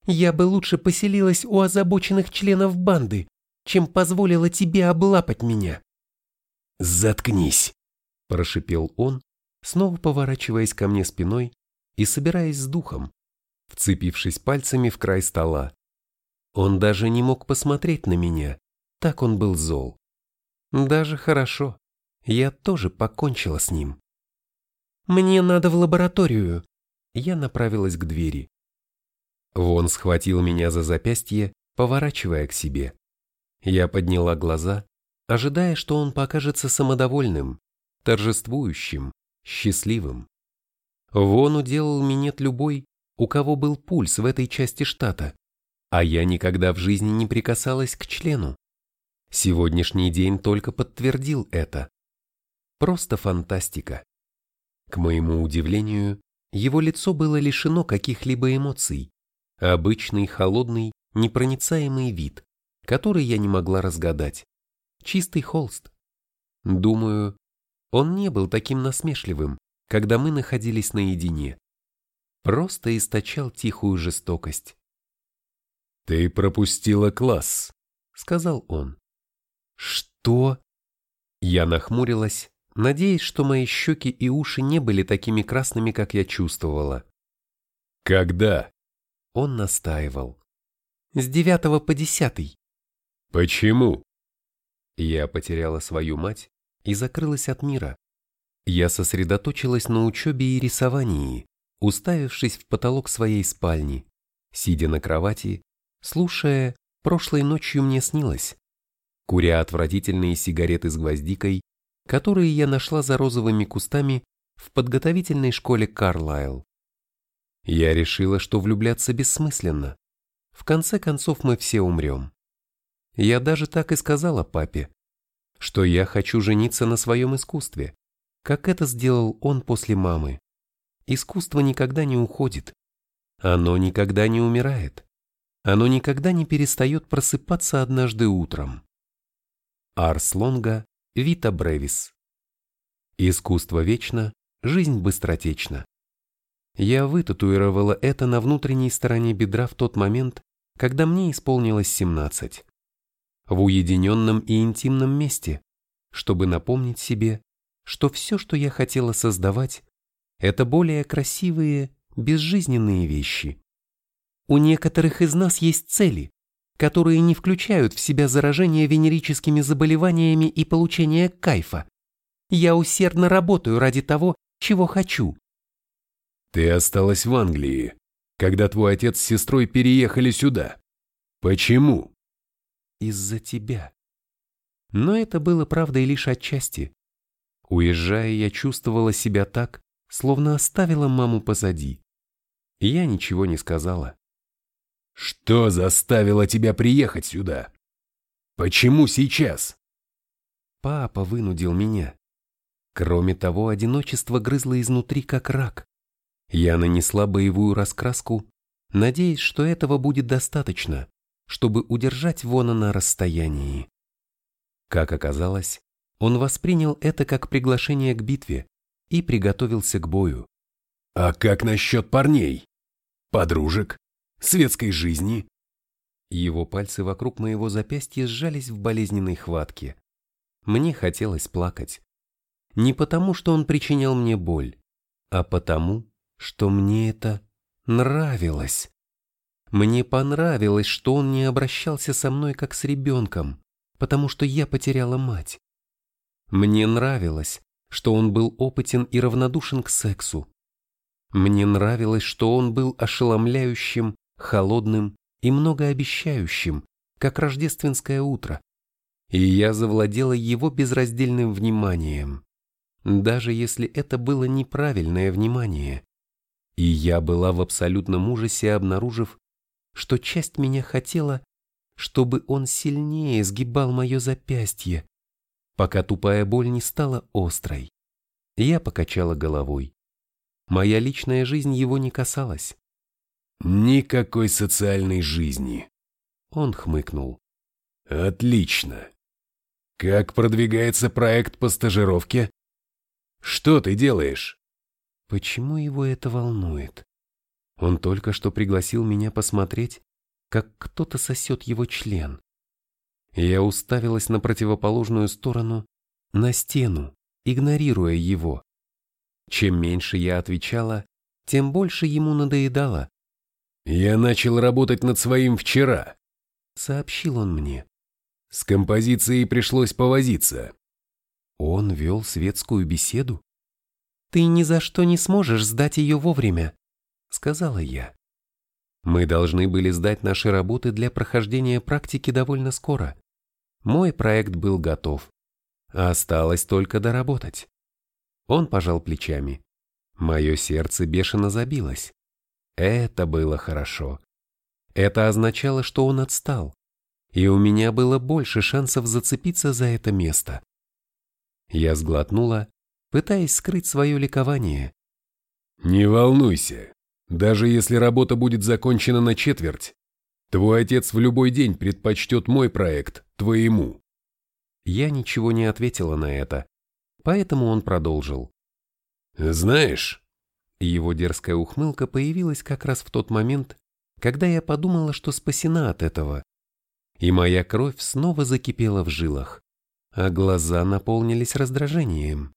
Я бы лучше поселилась у озабоченных членов банды, чем позволила тебе облапать меня!» «Заткнись!» – прошипел он, снова поворачиваясь ко мне спиной и собираясь с духом, вцепившись пальцами в край стола. Он даже не мог посмотреть на меня, так он был зол. Даже хорошо. Я тоже покончила с ним. «Мне надо в лабораторию». Я направилась к двери. Вон схватил меня за запястье, поворачивая к себе. Я подняла глаза, ожидая, что он покажется самодовольным, торжествующим, счастливым. Вон уделал минет любой, у кого был пульс в этой части штата, а я никогда в жизни не прикасалась к члену. Сегодняшний день только подтвердил это. Просто фантастика. К моему удивлению, его лицо было лишено каких-либо эмоций. Обычный, холодный, непроницаемый вид, который я не могла разгадать. Чистый холст. Думаю, он не был таким насмешливым, когда мы находились наедине. Просто источал тихую жестокость. «Ты пропустила класс», — сказал он. «Что?» Я нахмурилась, надеясь, что мои щеки и уши не были такими красными, как я чувствовала. «Когда?» Он настаивал. «С девятого по десятый». «Почему?» Я потеряла свою мать и закрылась от мира. Я сосредоточилась на учебе и рисовании, уставившись в потолок своей спальни, сидя на кровати, слушая «Прошлой ночью мне снилось», куря отвратительные сигареты с гвоздикой, которые я нашла за розовыми кустами в подготовительной школе Карлайл. Я решила, что влюбляться бессмысленно. В конце концов мы все умрем. Я даже так и сказала папе, что я хочу жениться на своем искусстве, как это сделал он после мамы. Искусство никогда не уходит. Оно никогда не умирает. Оно никогда не перестает просыпаться однажды утром. Арс Лонга, Вита Бревис. Искусство вечно, жизнь быстротечна. Я вытатуировала это на внутренней стороне бедра в тот момент, когда мне исполнилось 17. В уединенном и интимном месте, чтобы напомнить себе, что все, что я хотела создавать, это более красивые, безжизненные вещи. У некоторых из нас есть цели, которые не включают в себя заражение венерическими заболеваниями и получение кайфа. Я усердно работаю ради того, чего хочу. Ты осталась в Англии, когда твой отец с сестрой переехали сюда. Почему? Из-за тебя. Но это было правдой лишь отчасти. Уезжая, я чувствовала себя так, словно оставила маму позади. Я ничего не сказала. Что заставило тебя приехать сюда? Почему сейчас? Папа вынудил меня. Кроме того, одиночество грызло изнутри, как рак. Я нанесла боевую раскраску, надеясь, что этого будет достаточно, чтобы удержать Вона на расстоянии. Как оказалось, он воспринял это как приглашение к битве и приготовился к бою. «А как насчет парней? Подружек? Светской жизни?» Его пальцы вокруг моего запястья сжались в болезненной хватке. Мне хотелось плакать. Не потому, что он причинял мне боль, а потому, что мне это нравилось. Мне понравилось, что он не обращался со мной как с ребенком, потому что я потеряла мать. Мне нравилось, что он был опытен и равнодушен к сексу. Мне нравилось, что он был ошеломляющим, холодным и многообещающим, как рождественское утро. И я завладела его безраздельным вниманием, даже если это было неправильное внимание. И я была в абсолютном ужасе, обнаружив, что часть меня хотела, чтобы он сильнее сгибал мое запястье, пока тупая боль не стала острой. Я покачала головой. Моя личная жизнь его не касалась. Никакой социальной жизни. Он хмыкнул. Отлично. Как продвигается проект по стажировке? Что ты делаешь? Почему его это волнует? Он только что пригласил меня посмотреть, как кто-то сосет его член. Я уставилась на противоположную сторону, на стену, игнорируя его. Чем меньше я отвечала, тем больше ему надоедало. «Я начал работать над своим вчера», — сообщил он мне. «С композицией пришлось повозиться». Он вел светскую беседу? «Ты ни за что не сможешь сдать ее вовремя», — сказала я. Мы должны были сдать наши работы для прохождения практики довольно скоро. Мой проект был готов. Осталось только доработать. Он пожал плечами. Мое сердце бешено забилось. Это было хорошо. Это означало, что он отстал, и у меня было больше шансов зацепиться за это место. Я сглотнула, пытаясь скрыть свое ликование. «Не волнуйся, даже если работа будет закончена на четверть, Твой отец в любой день предпочтет мой проект твоему. Я ничего не ответила на это, поэтому он продолжил. Знаешь, его дерзкая ухмылка появилась как раз в тот момент, когда я подумала, что спасена от этого. И моя кровь снова закипела в жилах, а глаза наполнились раздражением.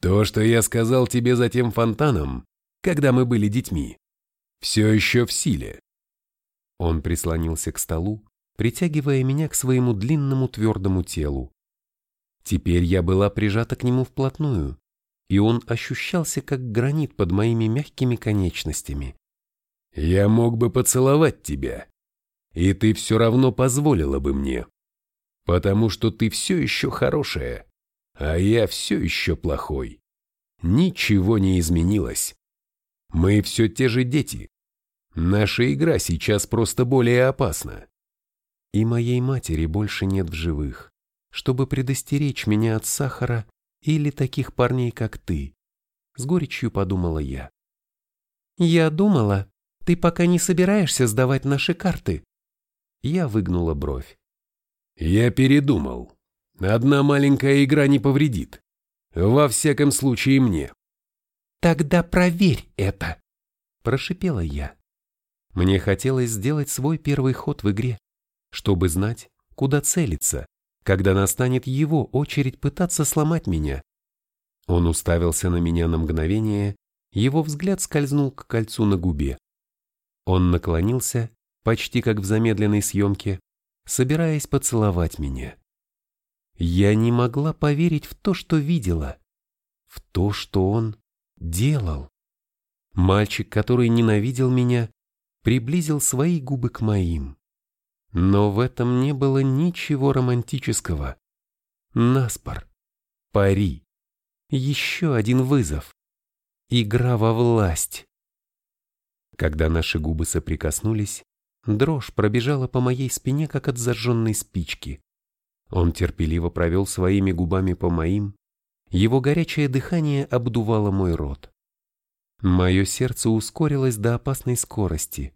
То, что я сказал тебе за тем фонтаном, когда мы были детьми, все еще в силе. Он прислонился к столу, притягивая меня к своему длинному твердому телу. Теперь я была прижата к нему вплотную, и он ощущался как гранит под моими мягкими конечностями. «Я мог бы поцеловать тебя, и ты все равно позволила бы мне, потому что ты все еще хорошая, а я все еще плохой. Ничего не изменилось. Мы все те же дети, Наша игра сейчас просто более опасна. И моей матери больше нет в живых, чтобы предостеречь меня от сахара или таких парней, как ты. С горечью подумала я. Я думала, ты пока не собираешься сдавать наши карты. Я выгнула бровь. Я передумал. Одна маленькая игра не повредит. Во всяком случае мне. Тогда проверь это, прошипела я. Мне хотелось сделать свой первый ход в игре, чтобы знать, куда целиться, когда настанет его очередь пытаться сломать меня. Он уставился на меня на мгновение, его взгляд скользнул к кольцу на губе. Он наклонился, почти как в замедленной съемке, собираясь поцеловать меня. Я не могла поверить в то, что видела, в то, что он делал. Мальчик, который ненавидел меня, приблизил свои губы к моим. Но в этом не было ничего романтического. Наспор. Пари. Еще один вызов. Игра во власть. Когда наши губы соприкоснулись, дрожь пробежала по моей спине, как от зажженной спички. Он терпеливо провел своими губами по моим, его горячее дыхание обдувало мой рот. Мое сердце ускорилось до опасной скорости.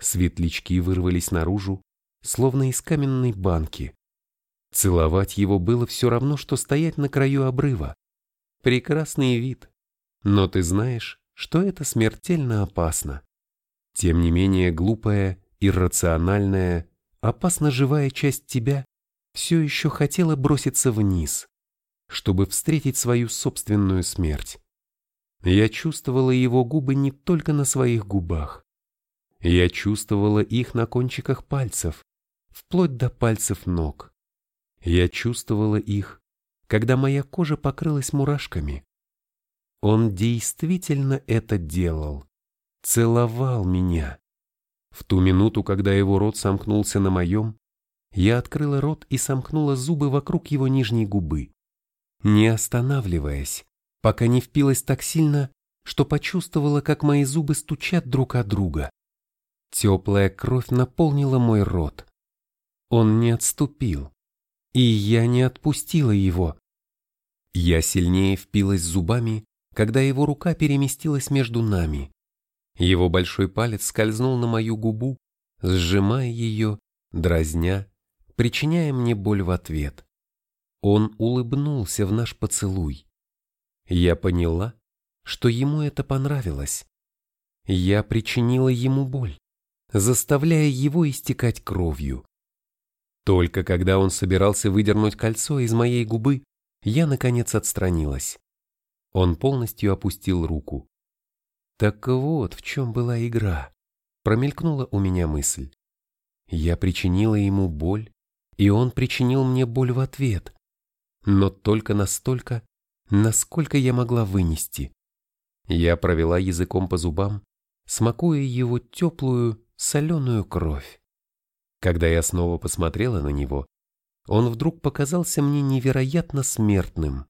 Светлячки вырвались наружу, словно из каменной банки. Целовать его было все равно, что стоять на краю обрыва. Прекрасный вид. Но ты знаешь, что это смертельно опасно. Тем не менее глупая, иррациональная, опасно живая часть тебя все еще хотела броситься вниз, чтобы встретить свою собственную смерть. Я чувствовала его губы не только на своих губах. Я чувствовала их на кончиках пальцев, вплоть до пальцев ног. Я чувствовала их, когда моя кожа покрылась мурашками. Он действительно это делал, целовал меня. В ту минуту, когда его рот сомкнулся на моем, я открыла рот и сомкнула зубы вокруг его нижней губы, не останавливаясь, пока не впилась так сильно, что почувствовала, как мои зубы стучат друг о друга. Теплая кровь наполнила мой рот. Он не отступил, и я не отпустила его. Я сильнее впилась зубами, когда его рука переместилась между нами. Его большой палец скользнул на мою губу, сжимая ее, дразня, причиняя мне боль в ответ. Он улыбнулся в наш поцелуй. Я поняла, что ему это понравилось. Я причинила ему боль, заставляя его истекать кровью. Только когда он собирался выдернуть кольцо из моей губы, я, наконец, отстранилась. Он полностью опустил руку. Так вот, в чем была игра. Промелькнула у меня мысль. Я причинила ему боль, и он причинил мне боль в ответ. Но только настолько, насколько я могла вынести. Я провела языком по зубам, смакуя его теплую, соленую кровь. Когда я снова посмотрела на него, он вдруг показался мне невероятно смертным,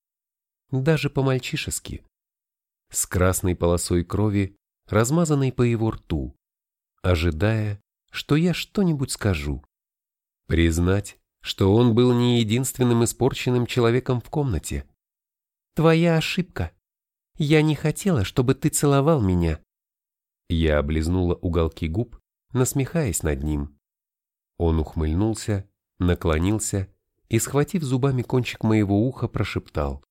даже по-мальчишески, с красной полосой крови, размазанной по его рту, ожидая, что я что-нибудь скажу. Признать, что он был не единственным испорченным человеком в комнате. «Твоя ошибка. Я не хотела, чтобы ты целовал меня». Я облизнула уголки губ, насмехаясь над ним. Он ухмыльнулся, наклонился и, схватив зубами кончик моего уха, прошептал.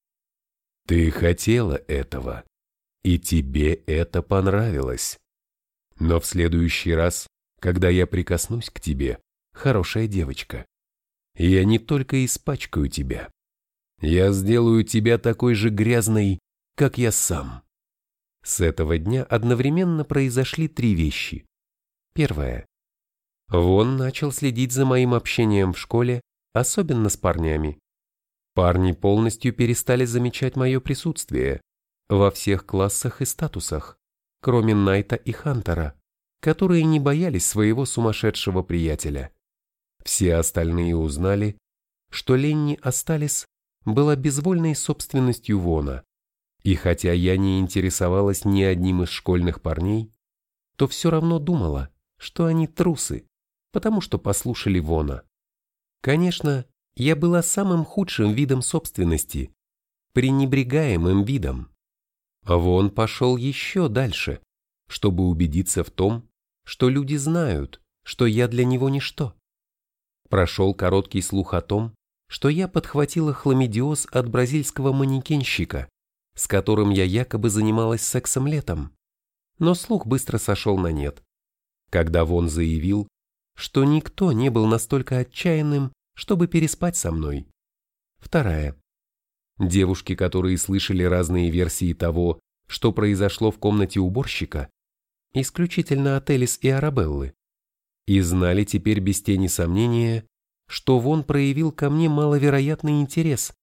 «Ты хотела этого, и тебе это понравилось. Но в следующий раз, когда я прикоснусь к тебе, хорошая девочка, я не только испачкаю тебя, я сделаю тебя такой же грязной, как я сам». С этого дня одновременно произошли три вещи. Первое. Вон начал следить за моим общением в школе, особенно с парнями. Парни полностью перестали замечать мое присутствие во всех классах и статусах, кроме Найта и Хантера, которые не боялись своего сумасшедшего приятеля. Все остальные узнали, что Ленни Асталис была безвольной собственностью Вона, и хотя я не интересовалась ни одним из школьных парней, то все равно думала, что они трусы потому что послушали Вона. Конечно, я была самым худшим видом собственности, пренебрегаемым видом. А Вон пошел еще дальше, чтобы убедиться в том, что люди знают, что я для него ничто. Прошел короткий слух о том, что я подхватила хламидиоз от бразильского манекенщика, с которым я якобы занималась сексом летом. Но слух быстро сошел на нет, когда Вон заявил, что никто не был настолько отчаянным, чтобы переспать со мной. Вторая. Девушки, которые слышали разные версии того, что произошло в комнате уборщика, исключительно от Элис и Арабеллы, и знали теперь без тени сомнения, что Вон проявил ко мне маловероятный интерес,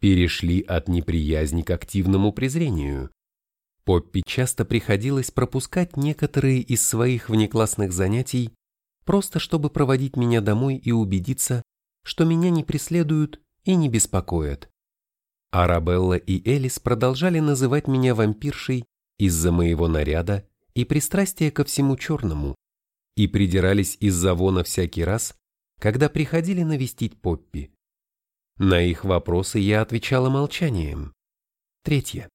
перешли от неприязни к активному презрению. Поппи часто приходилось пропускать некоторые из своих внеклассных занятий просто чтобы проводить меня домой и убедиться, что меня не преследуют и не беспокоят. Арабелла и Элис продолжали называть меня вампиршей из-за моего наряда и пристрастия ко всему черному, и придирались из-за вона всякий раз, когда приходили навестить Поппи. На их вопросы я отвечала молчанием. Третье.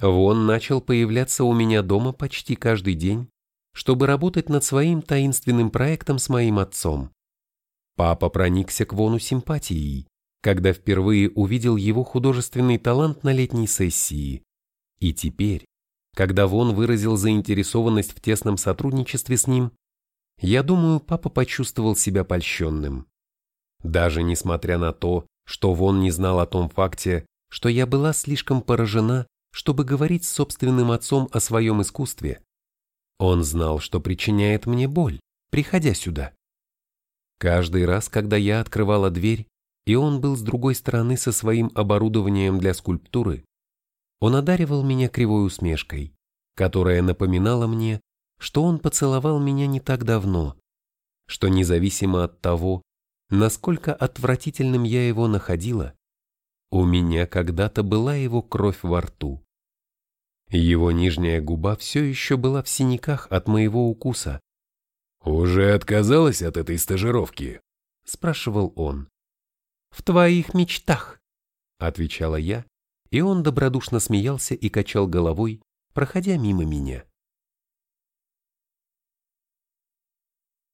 Вон начал появляться у меня дома почти каждый день, чтобы работать над своим таинственным проектом с моим отцом. Папа проникся к Вону симпатией, когда впервые увидел его художественный талант на летней сессии. И теперь, когда Вон выразил заинтересованность в тесном сотрудничестве с ним, я думаю, папа почувствовал себя польщенным. Даже несмотря на то, что Вон не знал о том факте, что я была слишком поражена, чтобы говорить с собственным отцом о своем искусстве. Он знал, что причиняет мне боль, приходя сюда. Каждый раз, когда я открывала дверь, и он был с другой стороны со своим оборудованием для скульптуры, он одаривал меня кривой усмешкой, которая напоминала мне, что он поцеловал меня не так давно, что независимо от того, насколько отвратительным я его находила, у меня когда-то была его кровь во рту. Его нижняя губа все еще была в синяках от моего укуса. «Уже отказалась от этой стажировки?» – спрашивал он. «В твоих мечтах», – отвечала я, и он добродушно смеялся и качал головой, проходя мимо меня.